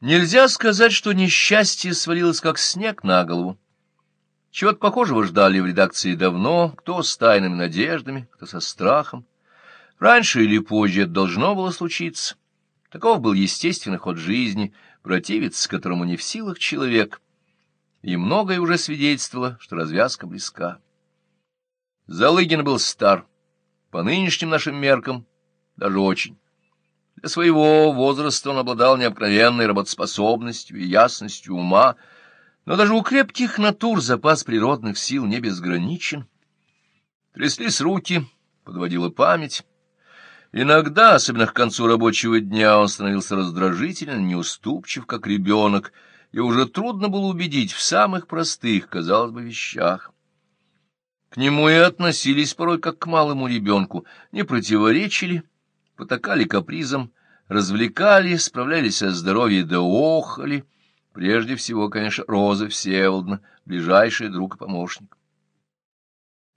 Нельзя сказать, что несчастье свалилось как снег на голову. Чего-то похожего ждали в редакции давно, кто с тайными надеждами, кто со страхом. Раньше или позже это должно было случиться. Таков был естественный ход жизни, противиться которому не в силах человек. И многое уже свидетельствовало, что развязка близка. Залыгин был стар, по нынешним нашим меркам, даже очень. Для своего возраста он обладал необыкновенной работоспособностью и ясностью ума, но даже у крепких натур запас природных сил не безграничен. Тряслись руки, подводила память. Иногда, особенно к концу рабочего дня, он становился раздражителен, неуступчив, как ребенок, и уже трудно было убедить в самых простых, казалось бы, вещах. К нему и относились порой как к малому ребенку, не противоречили, потакали капризом, развлекали, справлялись о здоровье да охали. Прежде всего, конечно, Роза Всеволодна, ближайший друг и помощник.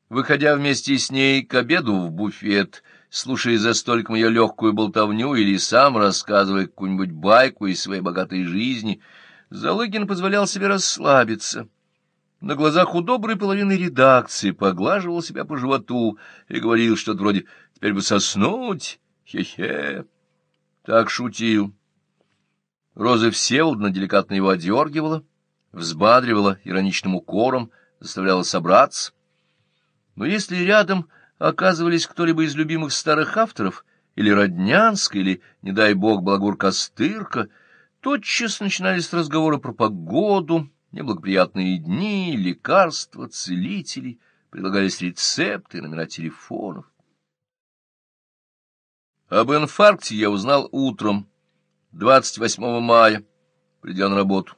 Выходя вместе с ней к обеду в буфет, слушая за столиком ее легкую болтовню или сам рассказывая какую-нибудь байку из своей богатой жизни, Залыгин позволял себе расслабиться. На глазах у доброй половины редакции поглаживал себя по животу и говорил что-то вроде «теперь бы соснуть». Хе-хе. Так шутил. Роза Всеволодна деликатно его одергивала, взбадривала ироничным укором, заставляла собраться. Но если рядом оказывались кто-либо из любимых старых авторов, или Роднянска, или, не дай бог, Благур Костырка, тотчас начинались разговоры про погоду, неблагоприятные дни, лекарства, целители, предлагались рецепты, номера телефонов. Об инфаркте я узнал утром, 28 мая, придя на работу.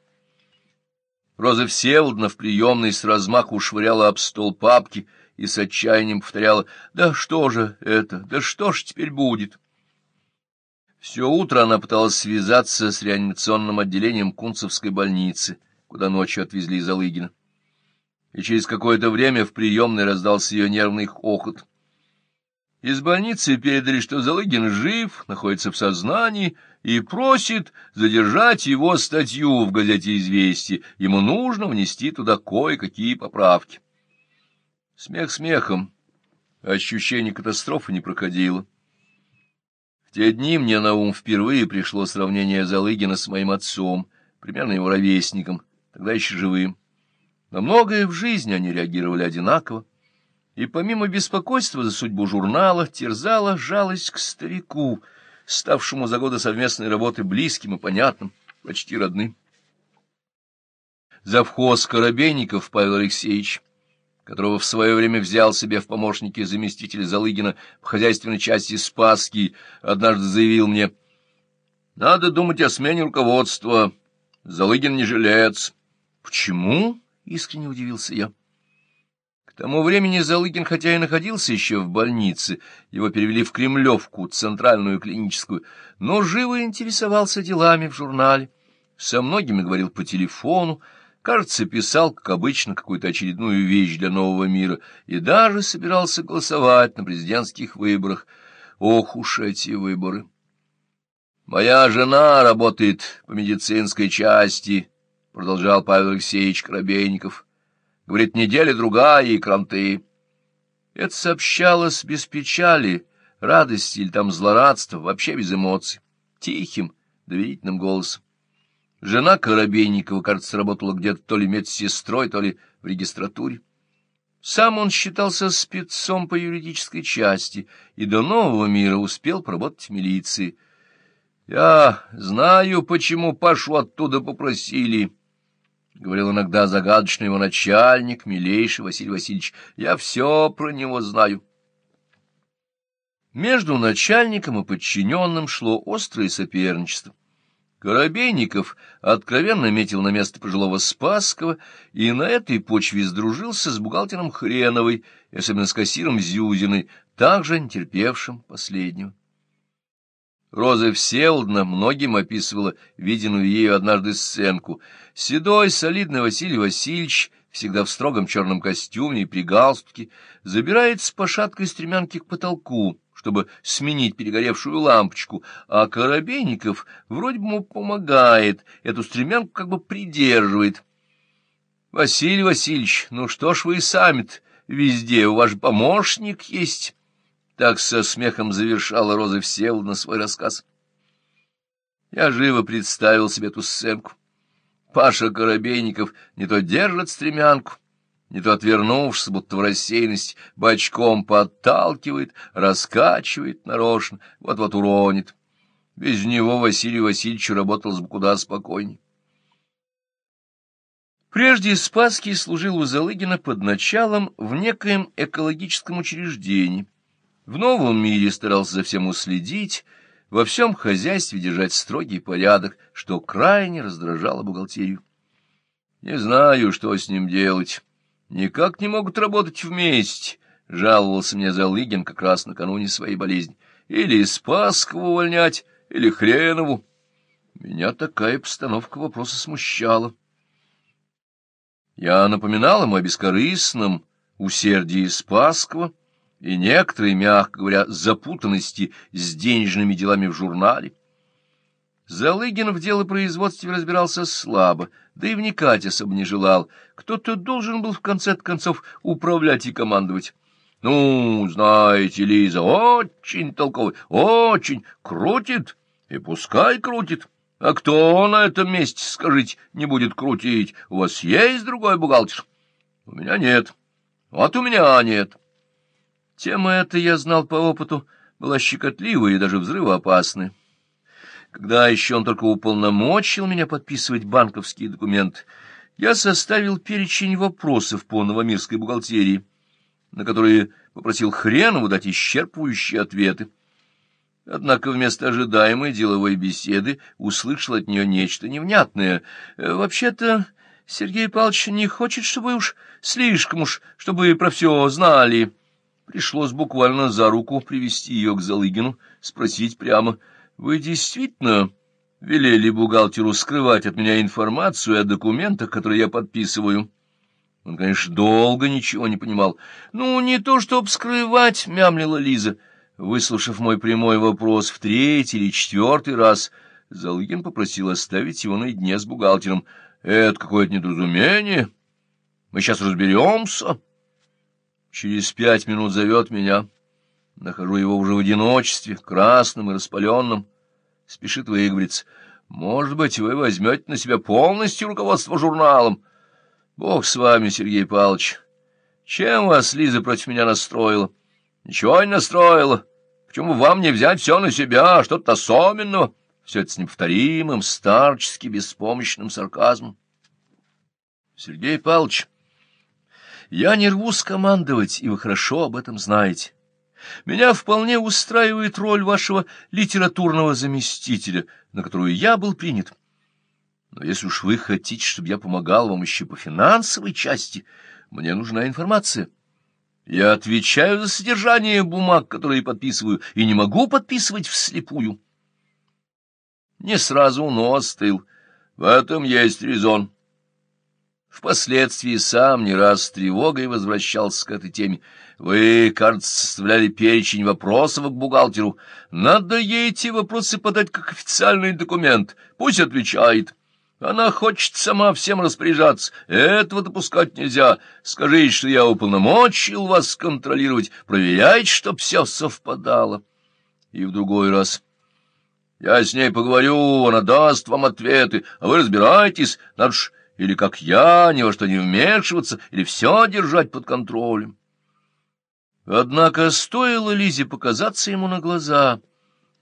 Роза Всеволодна в приемной с размаху швыряла об стол папки и с отчаянием повторяла «Да что же это? Да что ж теперь будет?» Все утро она пыталась связаться с реанимационным отделением Кунцевской больницы, куда ночью отвезли Залыгина. И через какое-то время в приемной раздался ее нервный хохот — из больницы передали, что Залыгин жив, находится в сознании и просит задержать его статью в газете «Известия». Ему нужно внести туда кое-какие поправки. Смех смехом. Ощущение катастрофы не проходило. В те дни мне на ум впервые пришло сравнение Залыгина с моим отцом, примерно его ровесником, тогда еще живым. На многое в жизни они реагировали одинаково и помимо беспокойства за судьбу журнала терзала жалость к старику, ставшему за годы совместной работы близким и понятным, почти родным. Завхоз Коробейников Павел Алексеевич, которого в свое время взял себе в помощники заместителя Залыгина в хозяйственной части Спасский, однажды заявил мне, «Надо думать о смене руководства. Залыгин не жилец». «Почему?» — искренне удивился я. К тому времени Залыгин, хотя и находился еще в больнице, его перевели в Кремлевку, центральную клиническую, но живо интересовался делами в журнале, со многими говорил по телефону, кажется, писал, как обычно, какую-то очередную вещь для нового мира и даже собирался голосовать на президентских выборах. Ох уж эти выборы! «Моя жена работает по медицинской части», — продолжал Павел Алексеевич Коробейников. Говорит, неделя-другая и кранты. Это сообщалось без печали, радости или там злорадства, вообще без эмоций, тихим, доверительным голосом. Жена Коробейникова, кажется, работала где-то то ли медсестрой, то ли в регистратуре. Сам он считался спецом по юридической части и до нового мира успел поработать в милиции. Я знаю, почему Пашу оттуда попросили, — говорил иногда загадочный его начальник, милейший Василий Васильевич, — я все про него знаю. Между начальником и подчиненным шло острое соперничество. Коробейников откровенно метил на место пожилого Спасского и на этой почве сдружился с бухгалтером Хреновой, особенно с кассиром Зюзиной, также нетерпевшим последнего. Роза Всеволодна многим описывала виденную ею однажды сценку. Седой, солидный Василий Васильевич всегда в строгом черном костюме и при галстуке, забирается по шаткой стремянке к потолку, чтобы сменить перегоревшую лампочку, а Коробейников вроде бы ему помогает, эту стремянку как бы придерживает. — Василий Васильевич, ну что ж вы сами везде, у вас помощник есть? Так со смехом завершала Роза Всеволодна свой рассказ. Я живо представил себе эту сценку. Паша Коробейников не то держит стремянку, не то, отвернувшись, будто в рассеянность, бочком подталкивает, раскачивает нарочно, вот-вот уронит. Без него Василий Васильевич работал бы куда спокойней. Прежде Спасский служил у Залыгина под началом в некоем экологическом учреждении. В новом мире старался за всем уследить, во всем хозяйстве держать строгий порядок, что крайне раздражало бухгалтерию. Не знаю, что с ним делать. Никак не могут работать вместе, — жаловался мне Залыгин как раз накануне своей болезни. Или Спасского увольнять, или Хренову. Меня такая постановка вопроса смущала. Я напоминал ему о бескорыстном усердии Спасского, — и некоторые, мягко говоря, запутанности с денежными делами в журнале. Залыгин в делопроизводстве разбирался слабо, да и вникать особо не желал. Кто-то должен был в конце концов управлять и командовать. Ну, знаете, Лиза, очень толковый, очень крутит, и пускай крутит. А кто на этом месте, скажите, не будет крутить? У вас есть другой бухгалтер? У меня нет. Вот у меня нет. Тема эта, я знал по опыту, была щекотливой и даже взрывоопасной. Когда еще он только уполномочил меня подписывать банковские документы, я составил перечень вопросов по новомирской бухгалтерии, на которые попросил Хренову дать исчерпывающие ответы. Однако вместо ожидаемой деловой беседы услышал от нее нечто невнятное. «Э, «Вообще-то Сергей Павлович не хочет, чтобы уж слишком уж, чтобы про все знали». Пришлось буквально за руку привести ее к Залыгину, спросить прямо, «Вы действительно велели бухгалтеру скрывать от меня информацию о документах, которые я подписываю?» Он, конечно, долго ничего не понимал. «Ну, не то, чтобы скрывать», — мямлила Лиза. Выслушав мой прямой вопрос в третий или четвертый раз, Залыгин попросил оставить его наедине с бухгалтером. «Это какое-то недоразумение. Мы сейчас разберемся». Через пять минут зовет меня. Нахожу его уже в одиночестве, красным и распаленным. Спешит выговориться. Может быть, вы возьмете на себя полностью руководство журналом. Бог с вами, Сергей Павлович. Чем вас Лиза против меня настроила? Ничего не настроила. Почему вам не взять все на себя, что-то особенного? Все это с неповторимым, старчески беспомощным сарказмом. Сергей Павлович... Я не рвусь командовать, и вы хорошо об этом знаете. Меня вполне устраивает роль вашего литературного заместителя, на которую я был принят. Но если уж вы хотите, чтобы я помогал вам еще по финансовой части, мне нужна информация. Я отвечаю за содержание бумаг, которые подписываю, и не могу подписывать вслепую. Не сразу, но остыл. В этом есть резон. Впоследствии сам не раз с тревогой возвращался к этой теме. Вы, кажется, составляли перечень вопросов к бухгалтеру. Надо ей эти вопросы подать как официальный документ. Пусть отвечает. Она хочет сама всем распоряжаться. Этого допускать нельзя. Скажите, что я уполномочил вас контролировать. Проверяйте, чтоб все совпадало. И в другой раз... Я с ней поговорю, она даст вам ответы, а вы разбирайтесь, надо ж или, как я, ни во что не вмешиваться, или все держать под контролем. Однако стоило Лизе показаться ему на глаза,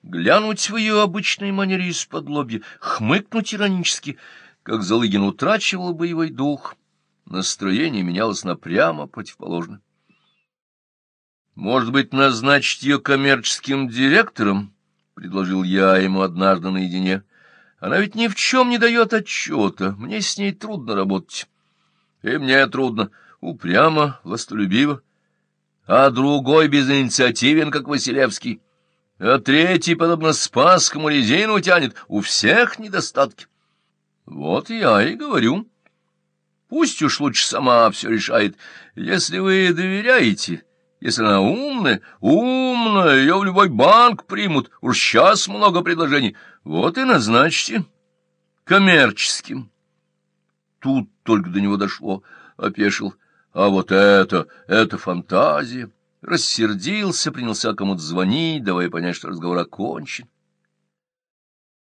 глянуть в ее обычной манере из-под хмыкнуть иронически, как Залыгин утрачивал боевой дух, настроение менялось на прямо противоположное. «Может быть, назначить ее коммерческим директором?» — предложил я ему однажды наедине. Она ведь ни в чем не дает отчета, мне с ней трудно работать. И мне трудно, упрямо, властолюбиво. А другой безинициативен, как Василевский. А третий, подобно Спасскому, резину тянет. У всех недостатки. Вот я и говорю. Пусть уж лучше сама все решает. Если вы доверяете, если она умная, умная, ее в любой банк примут. Уж сейчас много предложений. Вот и назначьте коммерческим. Тут только до него дошло, опешил. А вот это, это фантазия. Рассердился, принялся кому-то звонить, давая понять, что разговор окончен.